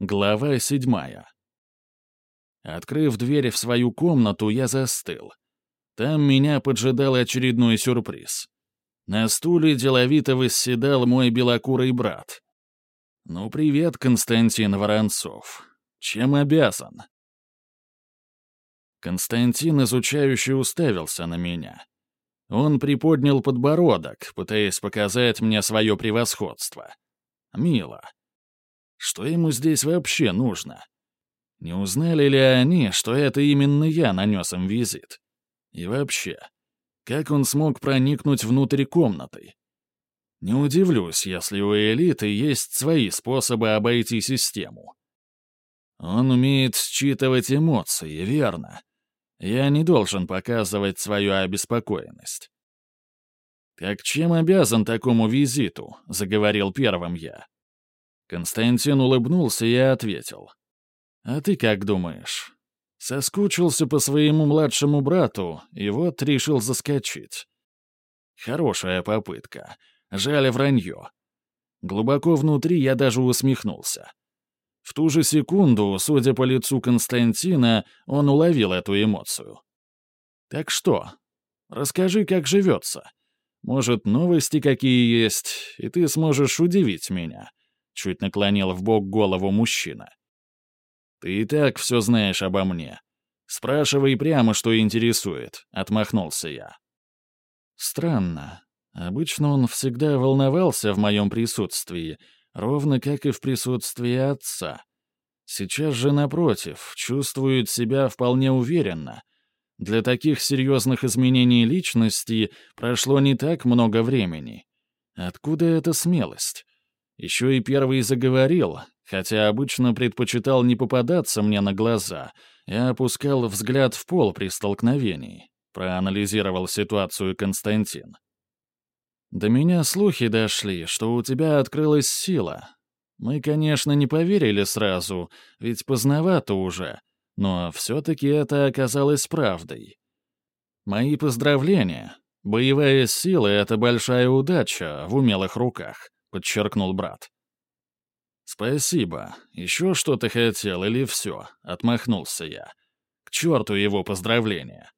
Глава седьмая. Открыв дверь в свою комнату, я застыл. Там меня поджидал очередной сюрприз. На стуле деловито восседал мой белокурый брат. «Ну, привет, Константин Воронцов. Чем обязан?» Константин изучающе уставился на меня. Он приподнял подбородок, пытаясь показать мне свое превосходство. Мило. Что ему здесь вообще нужно? Не узнали ли они, что это именно я нанес им визит? И вообще, как он смог проникнуть внутрь комнаты? Не удивлюсь, если у элиты есть свои способы обойти систему. Он умеет считывать эмоции, верно? Я не должен показывать свою обеспокоенность. «Так чем обязан такому визиту?» — заговорил первым я. Константин улыбнулся и ответил. «А ты как думаешь?» Соскучился по своему младшему брату, и вот решил заскочить. Хорошая попытка. Жаль вранье. Глубоко внутри я даже усмехнулся. В ту же секунду, судя по лицу Константина, он уловил эту эмоцию. «Так что? Расскажи, как живется. Может, новости какие есть, и ты сможешь удивить меня чуть наклонил в бок голову мужчина. «Ты и так все знаешь обо мне. Спрашивай прямо, что интересует», — отмахнулся я. Странно. Обычно он всегда волновался в моем присутствии, ровно как и в присутствии отца. Сейчас же, напротив, чувствует себя вполне уверенно. Для таких серьезных изменений личности прошло не так много времени. Откуда эта смелость? Еще и первый заговорил, хотя обычно предпочитал не попадаться мне на глаза. Я опускал взгляд в пол при столкновении. Проанализировал ситуацию Константин. До меня слухи дошли, что у тебя открылась сила. Мы, конечно, не поверили сразу, ведь поздновато уже, но все-таки это оказалось правдой. Мои поздравления. Боевая сила — это большая удача в умелых руках. — подчеркнул брат. «Спасибо. Еще что-то хотел или все?» — отмахнулся я. «К черту его поздравления!»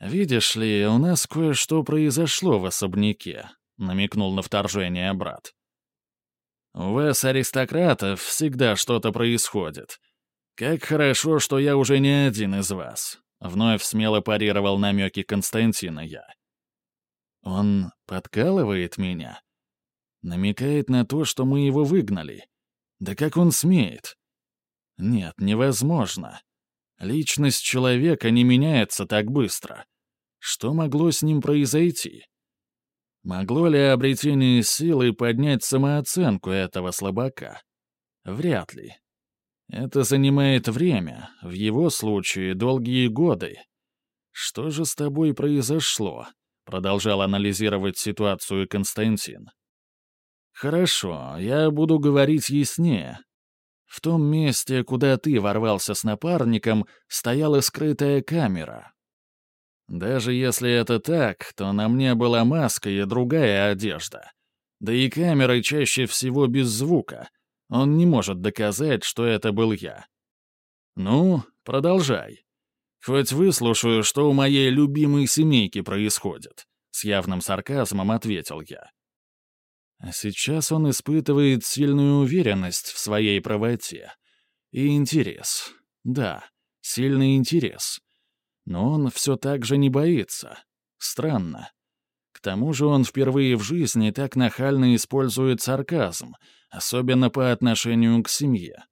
«Видишь ли, у нас кое-что произошло в особняке», — намекнул на вторжение брат. «У вас, аристократов, всегда что-то происходит. Как хорошо, что я уже не один из вас», — вновь смело парировал намеки Константина я. «Он подкалывает меня?» Намекает на то, что мы его выгнали. Да как он смеет? Нет, невозможно. Личность человека не меняется так быстро. Что могло с ним произойти? Могло ли обретение силы поднять самооценку этого слабака? Вряд ли. Это занимает время, в его случае долгие годы. Что же с тобой произошло? Продолжал анализировать ситуацию Константин. «Хорошо, я буду говорить яснее. В том месте, куда ты ворвался с напарником, стояла скрытая камера. Даже если это так, то на мне была маска и другая одежда. Да и камера чаще всего без звука. Он не может доказать, что это был я. Ну, продолжай. Хоть выслушаю, что у моей любимой семейки происходит. С явным сарказмом ответил я. А сейчас он испытывает сильную уверенность в своей правоте. И интерес. Да, сильный интерес. Но он все так же не боится. Странно. К тому же он впервые в жизни так нахально использует сарказм, особенно по отношению к семье.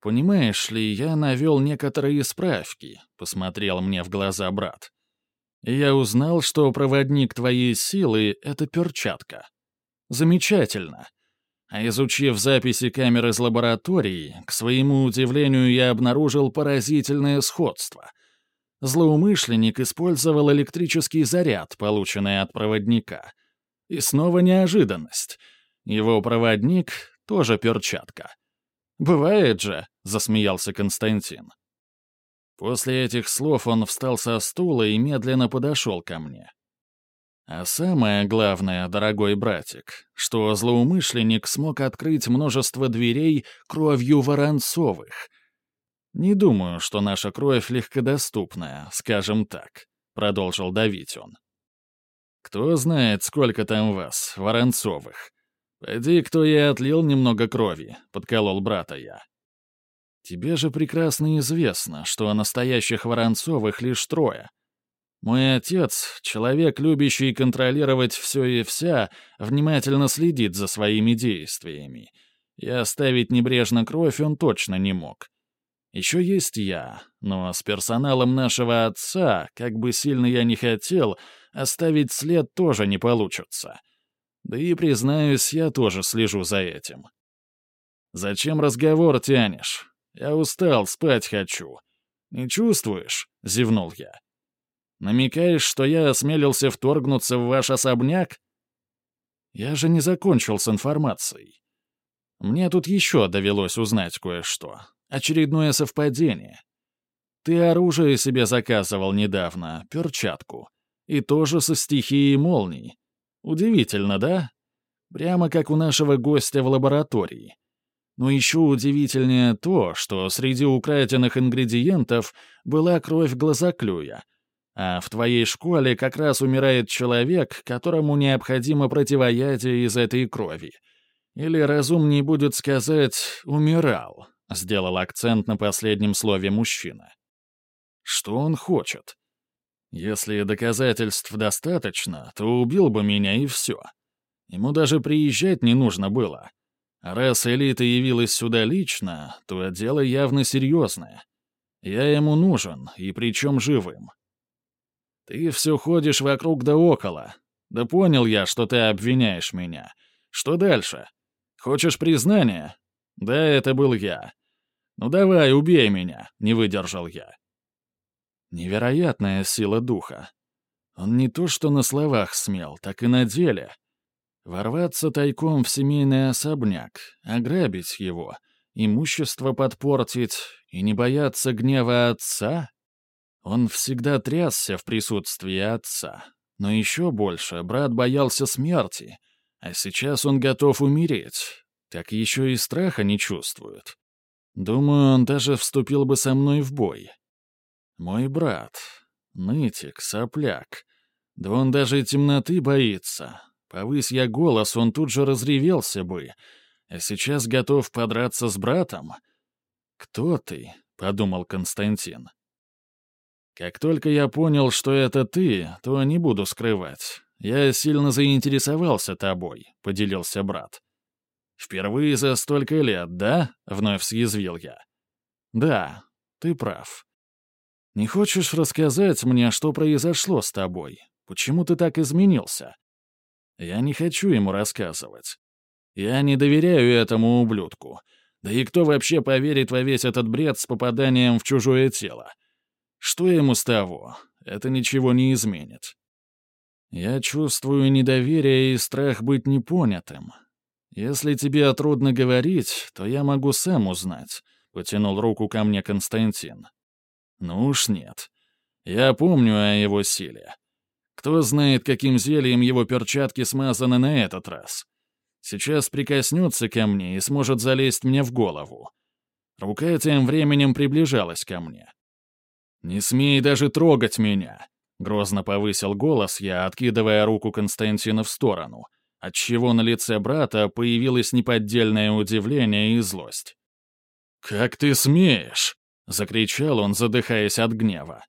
«Понимаешь ли, я навел некоторые справки», — посмотрел мне в глаза брат. «Я узнал, что проводник твоей силы — это перчатка. Замечательно. А изучив записи камер из лаборатории, к своему удивлению я обнаружил поразительное сходство. Злоумышленник использовал электрический заряд, полученный от проводника. И снова неожиданность. Его проводник — тоже перчатка. «Бывает же», — засмеялся Константин. После этих слов он встал со стула и медленно подошел ко мне. А самое главное, дорогой братик, что злоумышленник смог открыть множество дверей кровью Воронцовых. Не думаю, что наша кровь легкодоступная, скажем так, — продолжил давить он. Кто знает, сколько там вас, Воронцовых. Пойди, кто и отлил немного крови, — подколол брата я. Тебе же прекрасно известно, что настоящих Воронцовых лишь трое — мой отец, человек, любящий контролировать все и вся, внимательно следит за своими действиями. И оставить небрежно кровь он точно не мог. Еще есть я, но с персоналом нашего отца, как бы сильно я не хотел, оставить след тоже не получится. Да и, признаюсь, я тоже слежу за этим. «Зачем разговор тянешь? Я устал, спать хочу. Не чувствуешь?» — зевнул я. Намекаешь, что я осмелился вторгнуться в ваш особняк? Я же не закончил с информацией. Мне тут еще довелось узнать кое-что. Очередное совпадение. Ты оружие себе заказывал недавно, перчатку. И тоже со стихией молний. Удивительно, да? Прямо как у нашего гостя в лаборатории. Но еще удивительнее то, что среди украденных ингредиентов была кровь глазоклюя, а в твоей школе как раз умирает человек, которому необходимо противоядие из этой крови. Или разумнее будет сказать «умирал», — сделал акцент на последнем слове мужчина. Что он хочет? Если доказательств достаточно, то убил бы меня и все. Ему даже приезжать не нужно было. раз элита явилась сюда лично, то дело явно серьезное. Я ему нужен, и причем живым. Ты все ходишь вокруг да около. Да понял я, что ты обвиняешь меня. Что дальше? Хочешь признания? Да, это был я. Ну давай, убей меня, не выдержал я. Невероятная сила духа. Он не то что на словах смел, так и на деле. Ворваться тайком в семейный особняк, ограбить его, имущество подпортить и не бояться гнева отца? Он всегда трясся в присутствии отца. Но еще больше брат боялся смерти, а сейчас он готов умереть. Так еще и страха не чувствует. Думаю, он даже вступил бы со мной в бой. Мой брат. Нытик, сопляк. Да он даже темноты боится. Повысь я голос, он тут же разревелся бы. А сейчас готов подраться с братом? «Кто ты?» — подумал Константин. Как только я понял, что это ты, то не буду скрывать. Я сильно заинтересовался тобой», — поделился брат. «Впервые за столько лет, да?» — вновь съязвил я. «Да, ты прав. Не хочешь рассказать мне, что произошло с тобой? Почему ты так изменился?» Я не хочу ему рассказывать. Я не доверяю этому ублюдку. Да и кто вообще поверит во весь этот бред с попаданием в чужое тело? Что ему с того? Это ничего не изменит. Я чувствую недоверие и страх быть непонятым. Если тебе трудно говорить, то я могу сам узнать», — потянул руку ко мне Константин. «Ну уж нет. Я помню о его силе. Кто знает, каким зельем его перчатки смазаны на этот раз. Сейчас прикоснется ко мне и сможет залезть мне в голову». Рука тем временем приближалась ко мне. «Не смей даже трогать меня!» Грозно повысил голос я, откидывая руку Константина в сторону, отчего на лице брата появилось неподдельное удивление и злость. «Как ты смеешь!» — закричал он, задыхаясь от гнева.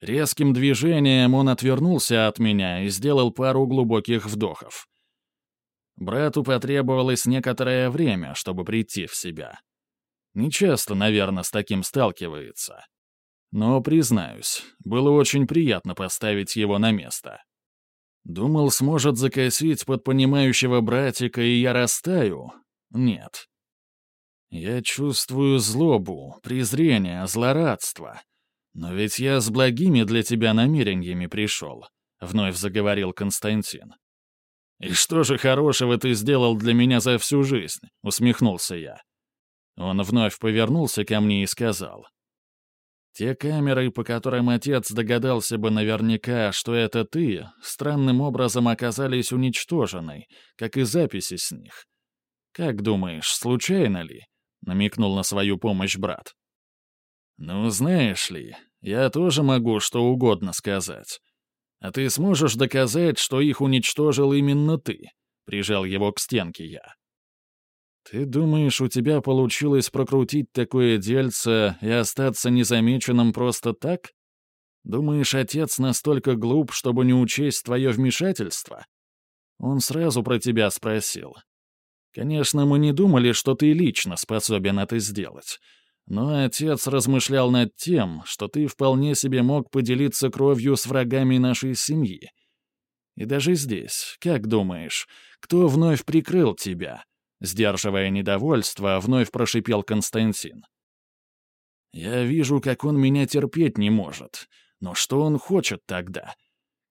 Резким движением он отвернулся от меня и сделал пару глубоких вдохов. Брату потребовалось некоторое время, чтобы прийти в себя. Нечасто, наверное, с таким сталкивается. Но, признаюсь, было очень приятно поставить его на место. Думал, сможет закосить под понимающего братика, и я растаю? Нет. Я чувствую злобу, презрение, злорадство. Но ведь я с благими для тебя намерениями пришел, — вновь заговорил Константин. «И что же хорошего ты сделал для меня за всю жизнь?» — усмехнулся я. Он вновь повернулся ко мне и сказал. Те камеры, по которым отец догадался бы наверняка, что это ты, странным образом оказались уничтожены, как и записи с них. Как думаешь, случайно ли?» — намекнул на свою помощь брат. «Ну, знаешь ли, я тоже могу что угодно сказать. А ты сможешь доказать, что их уничтожил именно ты?» — прижал его к стенке я. «Ты думаешь, у тебя получилось прокрутить такое дельце и остаться незамеченным просто так? Думаешь, отец настолько глуп, чтобы не учесть твое вмешательство?» Он сразу про тебя спросил. «Конечно, мы не думали, что ты лично способен это сделать. Но отец размышлял над тем, что ты вполне себе мог поделиться кровью с врагами нашей семьи. И даже здесь, как думаешь, кто вновь прикрыл тебя?» Сдерживая недовольство, вновь прошипел Константин. «Я вижу, как он меня терпеть не может. Но что он хочет тогда?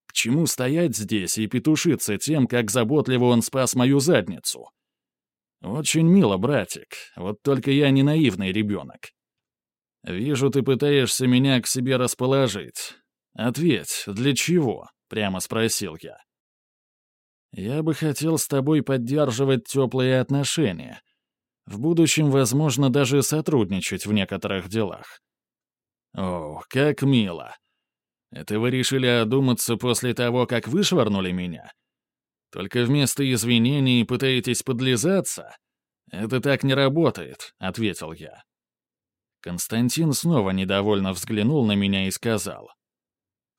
К чему стоять здесь и петушиться тем, как заботливо он спас мою задницу?» «Очень мило, братик, вот только я не наивный ребенок. Вижу, ты пытаешься меня к себе расположить. Ответь, для чего?» — прямо спросил я. «Я бы хотел с тобой поддерживать теплые отношения. В будущем, возможно, даже сотрудничать в некоторых делах». «О, как мило! Это вы решили одуматься после того, как вышвырнули меня?» Только вместо извинений пытаетесь подлизаться? Это так не работает», — ответил я. Константин снова недовольно взглянул на меня и сказал.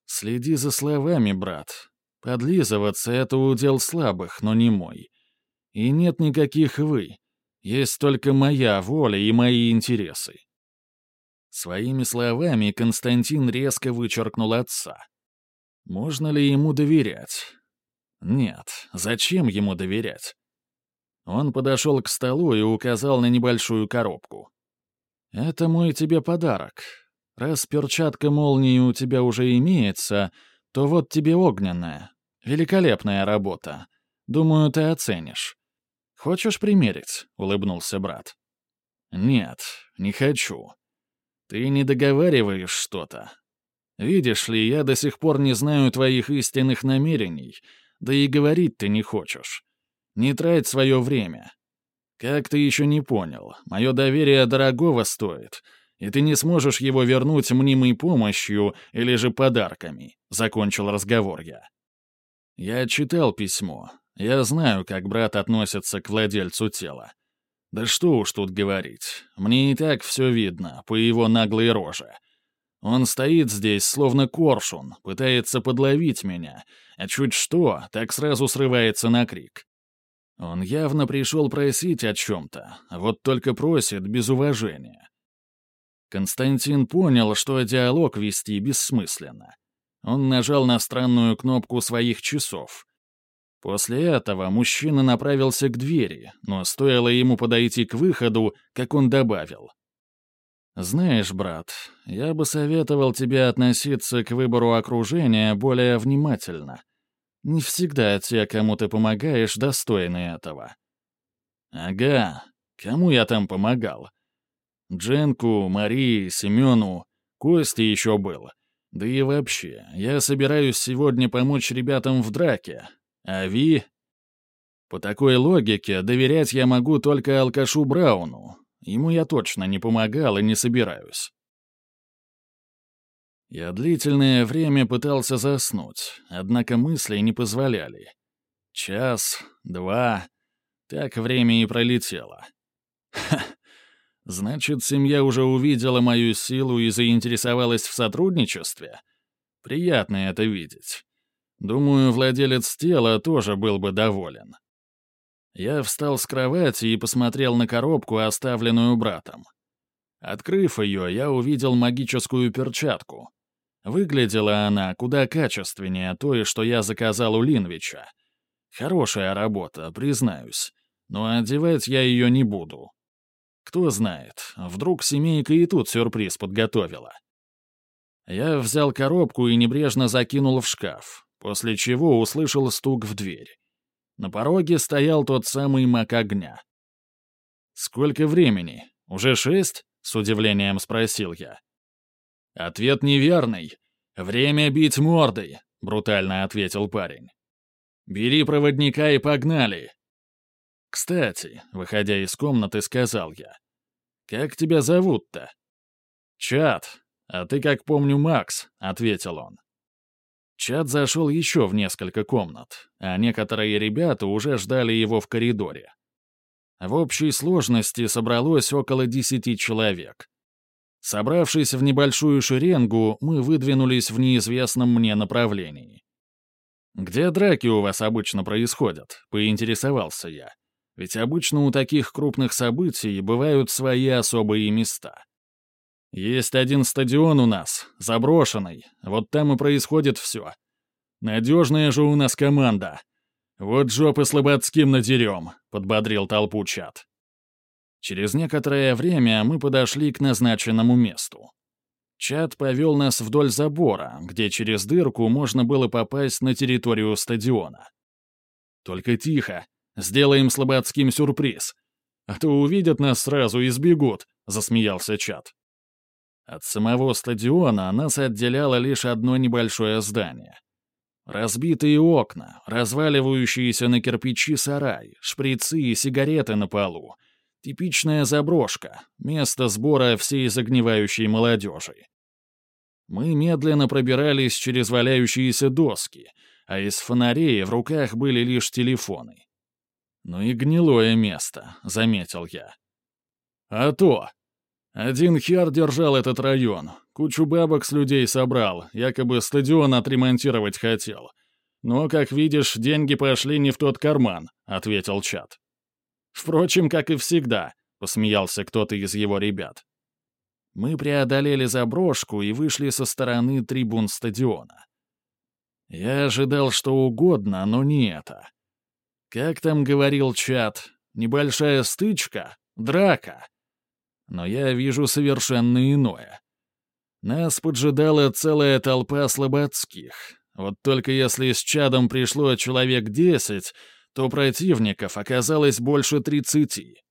«Следи за словами, брат. Подлизываться — это удел слабых, но не мой. И нет никаких «вы». Есть только моя воля и мои интересы». Своими словами Константин резко вычеркнул отца. Можно ли ему доверять? Нет, зачем ему доверять? Он подошел к столу и указал на небольшую коробку. «Это мой тебе подарок. Раз перчатка молнии у тебя уже имеется, то вот тебе огненная. Великолепная работа. Думаю, ты оценишь. Хочешь примерить?» — улыбнулся брат. «Нет, не хочу. Ты не договариваешь что-то. Видишь ли, я до сих пор не знаю твоих истинных намерений, да и говорить ты не хочешь. Не трать свое время. Как ты еще не понял, мое доверие дорогого стоит, и ты не сможешь его вернуть мнимой помощью или же подарками», — закончил разговор я. «Я читал письмо. Я знаю, как брат относится к владельцу тела. Да что уж тут говорить. Мне и так все видно, по его наглой роже. Он стоит здесь, словно коршун, пытается подловить меня, а чуть что, так сразу срывается на крик. Он явно пришел просить о чем-то, вот только просит без уважения. Константин понял, что диалог вести бессмысленно. Он нажал на странную кнопку своих часов. После этого мужчина направился к двери, но стоило ему подойти к выходу, как он добавил. «Знаешь, брат, я бы советовал тебе относиться к выбору окружения более внимательно. Не всегда те, кому ты помогаешь, достойны этого». «Ага, кому я там помогал?» Дженку, Марии, Семену, Кости еще был. Да и вообще, я собираюсь сегодня помочь ребятам в драке. А Ви... По такой логике, доверять я могу только алкашу Брауну, Ему я точно не помогал и не собираюсь. Я длительное время пытался заснуть, однако мысли не позволяли. Час, два, так время и пролетело. Ха, значит, семья уже увидела мою силу и заинтересовалась в сотрудничестве? Приятно это видеть. Думаю, владелец тела тоже был бы доволен. Я встал с кровати и посмотрел на коробку, оставленную братом. Открыв ее, я увидел магическую перчатку. Выглядела она куда качественнее той, что я заказал у Линвича. Хорошая работа, признаюсь, но одевать я ее не буду. Кто знает, вдруг семейка и тут сюрприз подготовила. Я взял коробку и небрежно закинул в шкаф, после чего услышал стук в дверь. На пороге стоял тот самый маг огня. «Сколько времени? Уже шесть?» — с удивлением спросил я. «Ответ неверный. Время бить мордой», — брутально ответил парень. «Бери проводника и погнали». «Кстати», — выходя из комнаты, сказал я, «как тебя зовут-то?» «Чат, а ты, как помню, Макс», — ответил он. Чат зашел еще в несколько комнат, а некоторые ребята уже ждали его в коридоре. В общей сложности собралось около десяти человек. Собравшись в небольшую шеренгу, мы выдвинулись в неизвестном мне направлении. «Где драки у вас обычно происходят?» — поинтересовался я. Ведь обычно у таких крупных событий бывают свои особые места. Есть один стадион у нас, заброшенный, вот там и происходит все. Надежная же у нас команда. Вот жопы слободским надерем», — подбодрил толпу чат. Через некоторое время мы подошли к назначенному месту. Чат повел нас вдоль забора, где через дырку можно было попасть на территорию стадиона. «Только тихо, сделаем слободским сюрприз. А то увидят нас сразу и сбегут», — засмеялся Чат. От самого стадиона нас отделяло лишь одно небольшое здание. Разбитые окна, разваливающиеся на кирпичи сарай, шприцы и сигареты на полу. Типичная заброшка, место сбора всей загнивающей молодежи. Мы медленно пробирались через валяющиеся доски, а из фонарей в руках были лишь телефоны. «Ну и гнилое место», — заметил я. «А то!» Один хер держал этот район. Кучу бабок с людей собрал, якобы стадион отремонтировать хотел. Но, как видишь, деньги пошли не в тот карман», — ответил чат. «Впрочем, как и всегда», — посмеялся кто-то из его ребят. Мы преодолели заброшку и вышли со стороны трибун стадиона. Я ожидал что угодно, но не это. Как там говорил чат, небольшая стычка, драка но я вижу совершенно иное. Нас поджидала целая толпа слободских. Вот только если с чадом пришло человек десять, то противников оказалось больше тридцати.